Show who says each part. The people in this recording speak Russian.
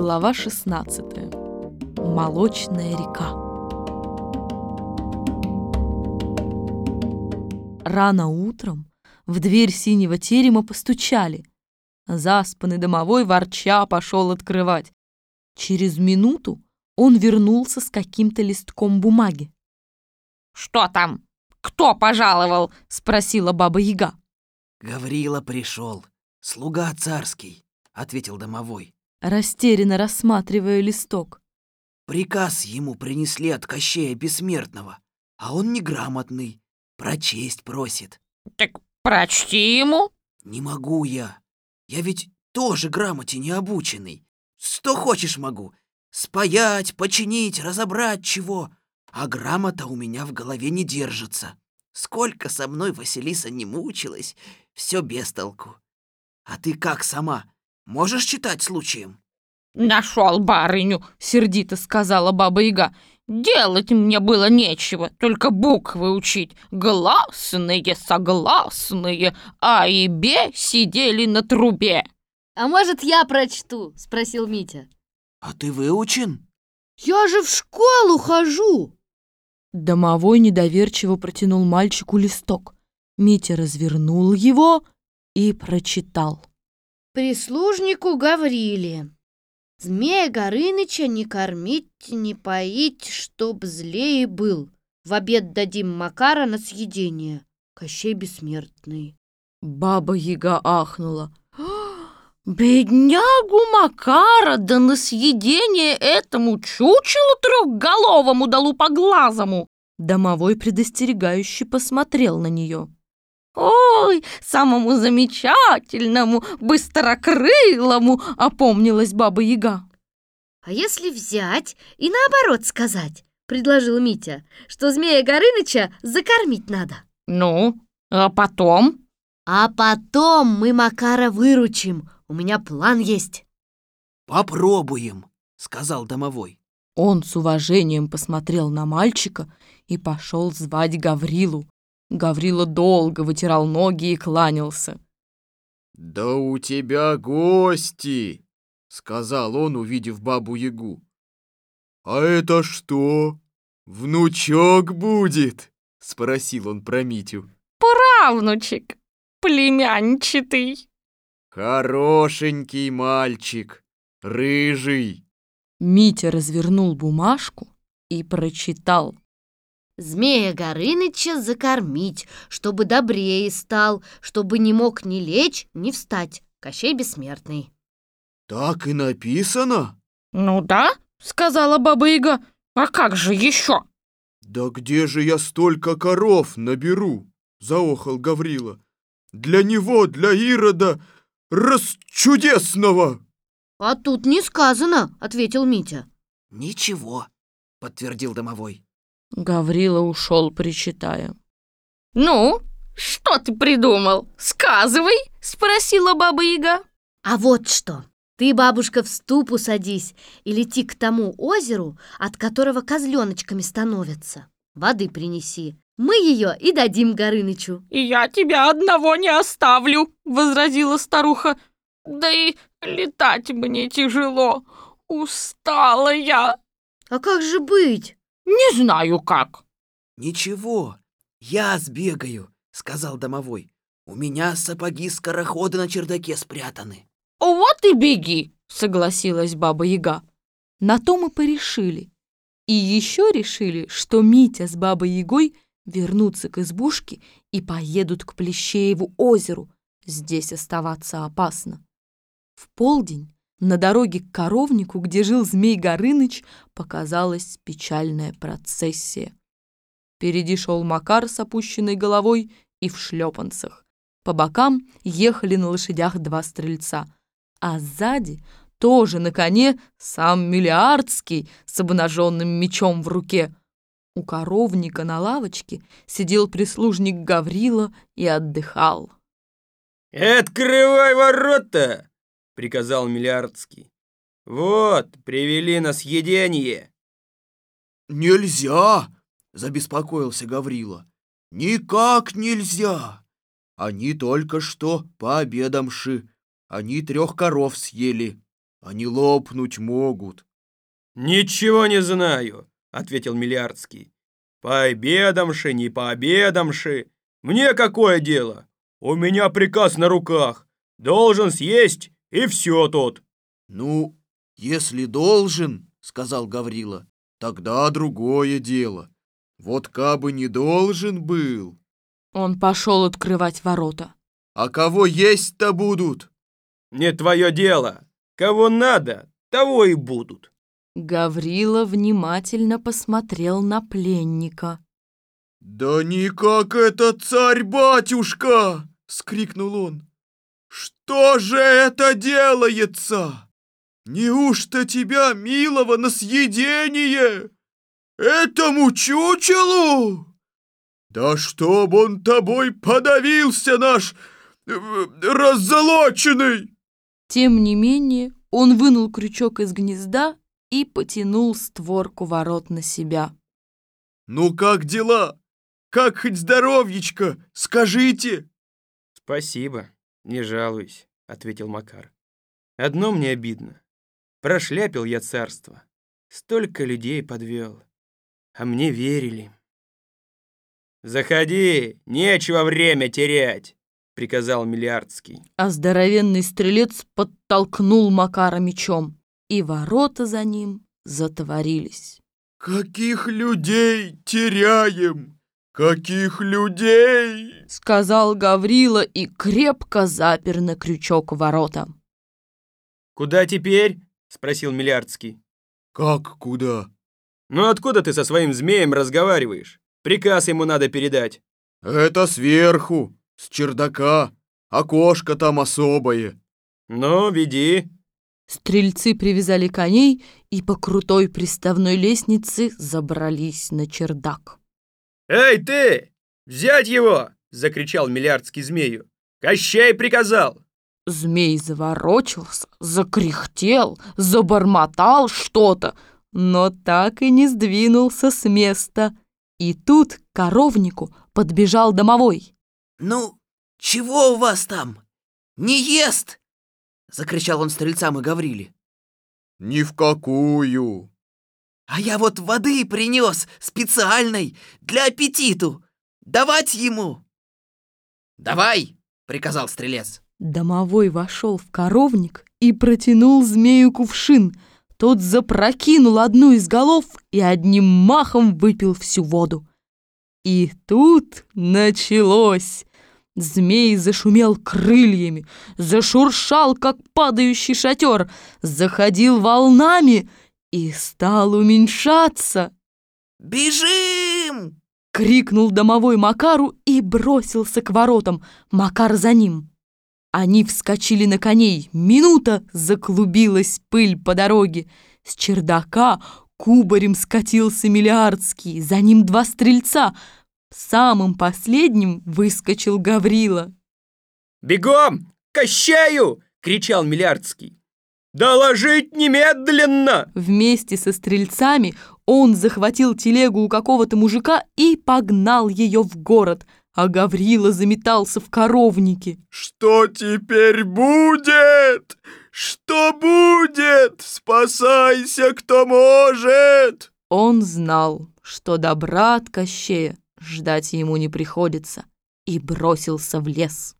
Speaker 1: Глава 16. Молочная река. Рано утром в дверь синего терема постучали. Заспанный домовой ворча пошел открывать. Через минуту он вернулся с каким-то листком бумаги.
Speaker 2: «Что там? Кто пожаловал?» — спросила баба Яга.
Speaker 3: «Гаврила пришел, слуга царский», — ответил домовой.
Speaker 1: Растерянно рассматривая листок.
Speaker 3: «Приказ ему принесли от Кощея Бессмертного, а он неграмотный, прочесть просит».
Speaker 2: «Так прочти ему».
Speaker 3: «Не могу я. Я ведь тоже грамоте не обученный. Что хочешь могу. Спаять, починить, разобрать чего. А грамота у меня в голове не держится. Сколько со мной Василиса не мучилась, все без толку. А ты как сама? Можешь читать случаем?»
Speaker 2: «Нашел барыню», — сердито сказала баба Яга. «Делать мне было нечего, только буквы учить. Гласные, согласные, А и Б сидели на трубе».
Speaker 4: «А может, я прочту?» — спросил Митя.
Speaker 3: «А ты выучен?»
Speaker 4: «Я же в школу хожу!»
Speaker 1: Домовой недоверчиво протянул мальчику листок. Митя развернул его и прочитал.
Speaker 4: Прислужнику Гавриле. Змея Горыныча не кормить, не поить, чтоб злее был. В обед дадим Макара на съедение. Кощей бессмертный.
Speaker 1: Баба Яга ахнула.
Speaker 2: «Беднягу Макара, да на съедение этому чучелу трехголовому да лупоглазому!»
Speaker 1: Домовой предостерегающе посмотрел на нее.
Speaker 2: «Ой, самому замечательному, быстрокрылому!» — опомнилась Баба Яга.
Speaker 4: «А если взять и наоборот сказать?» — предложил Митя, что змея Горыныча закормить надо.
Speaker 2: «Ну, а потом?»
Speaker 4: «А потом мы Макара выручим. У меня план есть».
Speaker 3: «Попробуем», — сказал домовой.
Speaker 1: Он с уважением посмотрел на мальчика и пошел звать Гаврилу. Гаврила долго вытирал ноги и кланялся.
Speaker 5: «Да у тебя гости!» — сказал он, увидев бабу-ягу. «А это что? Внучок будет?» — спросил он про Митю.
Speaker 2: «Правнучек, племянчатый».
Speaker 5: «Хорошенький мальчик, рыжий».
Speaker 1: Митя развернул бумажку и прочитал.
Speaker 4: Змея Горыныча закормить, чтобы добрее стал, чтобы не мог ни лечь, ни встать. Кощей бессмертный.
Speaker 5: «Так и написано?»
Speaker 2: «Ну да», — сказала Баба Яга. «А как же еще?»
Speaker 5: «Да где же я столько коров наберу?» — заохал Гаврила. «Для него, для Ирода, расчудесного!»
Speaker 4: «А тут не сказано», — ответил Митя.
Speaker 3: «Ничего», — подтвердил домовой.
Speaker 1: Гаврила ушел, причитая.
Speaker 2: «Ну, что ты придумал? Сказывай!» — спросила Баба Яга.
Speaker 4: «А вот что! Ты, бабушка, в ступу садись и лети к тому озеру, от которого козленочками становятся. Воды принеси. Мы ее и дадим Горынычу».
Speaker 2: «Я тебя одного не оставлю!» — возразила старуха. «Да и летать мне тяжело. Устала я!»
Speaker 4: «А как же быть?»
Speaker 2: «Не знаю как».
Speaker 3: «Ничего, я сбегаю», — сказал домовой. «У меня сапоги скорохода на чердаке спрятаны».
Speaker 2: «Вот и беги», — согласилась Баба Яга.
Speaker 1: На то мы порешили. И еще решили, что Митя с Бабой Ягой вернутся к избушке и поедут к Плещееву озеру. Здесь оставаться опасно. В полдень на дороге к коровнику, где жил Змей Горыныч, показалась печальная процессия. Впереди шел Макар с опущенной головой и в шлепанцах. По бокам ехали на лошадях два стрельца, а сзади тоже на коне сам Миллиардский с обнаженным мечом в руке. У коровника на лавочке сидел прислужник Гаврила и отдыхал.
Speaker 6: «Открывай ворота!» — приказал Миллиардский. «Вот, привели на съедение!»
Speaker 5: «Нельзя!» — забеспокоился Гаврила. «Никак нельзя! Они только что пообедамши. Они трех коров съели». Они лопнуть могут.
Speaker 6: «Ничего не знаю», — ответил Миллиардский. «Пообедамши, не пообедамши. Мне какое дело? У меня приказ на руках. Должен съесть, и все тут».
Speaker 5: Ну, если должен, сказал Гаврила, тогда другое дело. Вот кабы не должен был.
Speaker 1: Он пошел открывать ворота.
Speaker 5: А кого есть-то будут?
Speaker 6: «Не твое дело. Кого надо, того и будут».
Speaker 1: Гаврила внимательно посмотрел на пленника.
Speaker 5: «Да никак это царь-батюшка!» — скрикнул он. «Что же это делается? Неужто тебя, милого, на съедение? Этому чучелу? Да чтоб он тобой подавился, наш э, раззолоченный!»
Speaker 1: Тем не менее, он вынул крючок из гнезда и потянул створку ворот на себя.
Speaker 5: «Ну как дела? Как хоть здоровьечко? Скажите!»
Speaker 6: «Спасибо, не жалуюсь», — ответил Макар. «Одно мне обидно. Прошляпил я царство. Столько людей подвел. А мне верили». «Заходи, нечего время терять», — приказал Миллиардский.
Speaker 1: А здоровенный стрелец подтолкнул Макара мечом, и ворота за ним затворились.
Speaker 5: «Каких людей теряем? Каких людей?»
Speaker 1: Сказал Гаврила и крепко запер на крючок ворота.
Speaker 6: «Куда теперь?» — спросил Миллиардский.
Speaker 5: «Как куда?»
Speaker 6: «Ну откуда ты со своим змеем разговариваешь? Приказ ему надо передать».
Speaker 5: «Это сверху, с чердака. Окошко там особое».
Speaker 6: «Ну, веди».
Speaker 1: Стрельцы привязали коней и по крутой приставной лестнице забрались на чердак.
Speaker 6: «Эй, ты! Взять его!» — закричал Миллиардский змею. «Кощей приказал!»
Speaker 1: Змей заворочился, закряхтел, забормотал что-то, но так и не сдвинулся с места. И тут к коровнику подбежал домовой.
Speaker 3: «Ну, чего у вас там? Не ест!» — закричал он стрельцам и Гавриле.
Speaker 5: «Ни в какую!»
Speaker 3: «А я вот воды принес специальной для аппетиту. Давать ему!» «Давай!» — приказал стрелец.
Speaker 1: Домовой вошел в коровник и протянул змею кувшин. Тот запрокинул одну из голов и одним махом выпил всю воду. И тут началось. Змей зашумел крыльями, зашуршал, как падающий шатер, заходил волнами и стал уменьшаться.
Speaker 3: «Бежим!»
Speaker 1: — крикнул домовой Макару и бросился к воротам. Макар за ним. Они вскочили на коней. Минута заклубилась пыль по дороге. С чердака кубарем скатился Миллиардский. За ним два стрельца. Самым последним выскочил Гаврила.
Speaker 6: «Бегом! К Кощею!» — кричал Миллиардский. «Доложить немедленно!»
Speaker 1: Вместе со стрельцами он захватил телегу у какого-то мужика и погнал ее в город, а Гаврила заметался в коровнике.
Speaker 5: «Что теперь будет? Что будет? Спасайся, кто может!»
Speaker 1: Он знал, что добра от Кощея ждать ему не приходится, и бросился в лес.